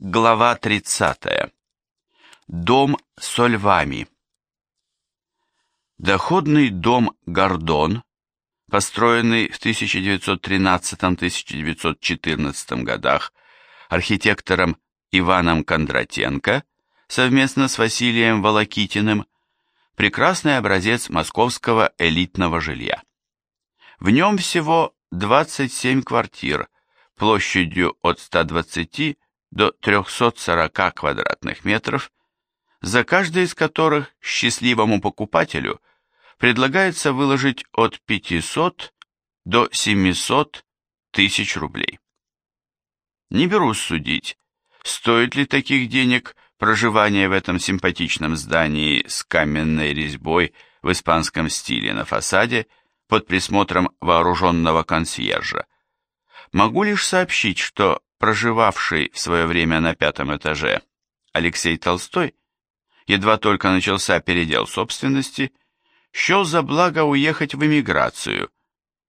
Глава 30. Дом со львами. Доходный дом Гордон, построенный в 1913-1914 годах архитектором Иваном Кондратенко совместно с Василием Волокитиным, прекрасный образец московского элитного жилья. В нем всего 27 квартир площадью от 120 до 340 квадратных метров, за каждый из которых счастливому покупателю предлагается выложить от 500 до 700 тысяч рублей. Не берусь судить, стоит ли таких денег проживание в этом симпатичном здании с каменной резьбой в испанском стиле на фасаде под присмотром вооруженного консьержа. Могу лишь сообщить, что проживавший в свое время на пятом этаже Алексей Толстой, едва только начался передел собственности, счел за благо уехать в эмиграцию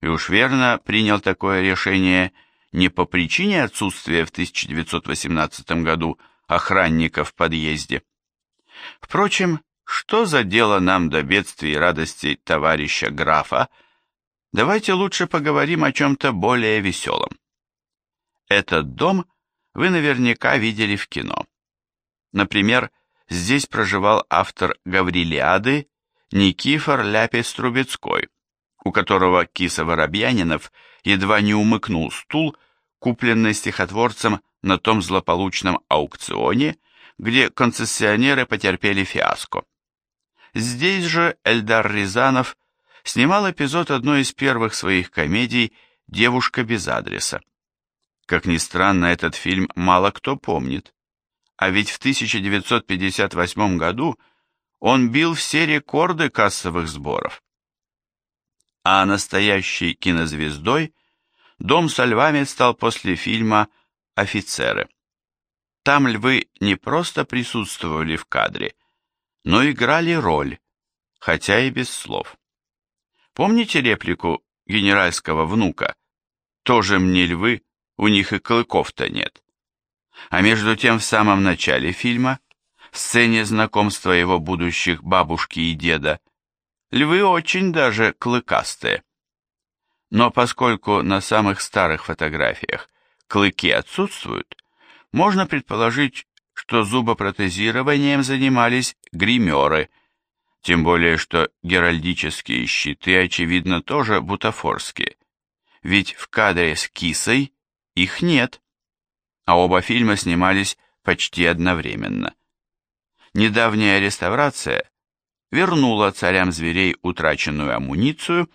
и уж верно принял такое решение не по причине отсутствия в 1918 году охранника в подъезде. Впрочем, что за дело нам до бедствий и радостей товарища графа, давайте лучше поговорим о чем-то более веселом. Этот дом вы наверняка видели в кино. Например, здесь проживал автор Гаврилиады Никифор Ляпис-Трубецкой, у которого Киса Воробьянинов едва не умыкнул стул, купленный стихотворцем на том злополучном аукционе, где концессионеры потерпели фиаско. Здесь же Эльдар Рязанов снимал эпизод одной из первых своих комедий «Девушка без адреса». Как ни странно, этот фильм мало кто помнит. А ведь в 1958 году он бил все рекорды кассовых сборов. А настоящей кинозвездой «Дом со львами» стал после фильма «Офицеры». Там львы не просто присутствовали в кадре, но играли роль, хотя и без слов. Помните реплику генеральского внука «Тоже мне львы, у них и клыков-то нет. А между тем в самом начале фильма, в сцене знакомства его будущих бабушки и деда, львы очень даже клыкастые. Но поскольку на самых старых фотографиях клыки отсутствуют, можно предположить, что зубопротезированием занимались гримеры, тем более что геральдические щиты, очевидно, тоже бутафорские, ведь в кадре с кисой их нет, а оба фильма снимались почти одновременно. Недавняя реставрация вернула царям зверей утраченную амуницию,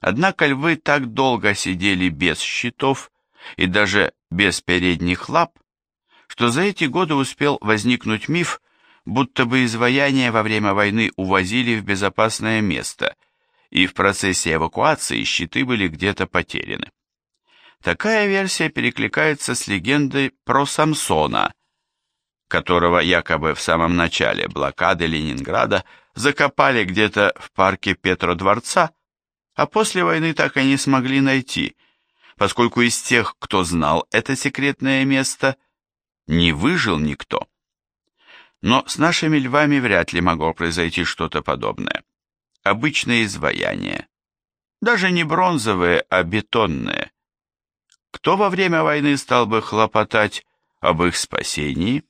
однако львы так долго сидели без щитов и даже без передних лап, что за эти годы успел возникнуть миф, будто бы изваяния во время войны увозили в безопасное место, и в процессе эвакуации щиты были где-то потеряны. Такая версия перекликается с легендой про Самсона, которого якобы в самом начале блокады Ленинграда закопали где-то в парке Петродворца, а после войны так и не смогли найти, поскольку из тех, кто знал это секретное место, не выжил никто. Но с нашими львами вряд ли могло произойти что-то подобное. Обычные изваяния. Даже не бронзовые, а бетонные. Кто во время войны стал бы хлопотать об их спасении?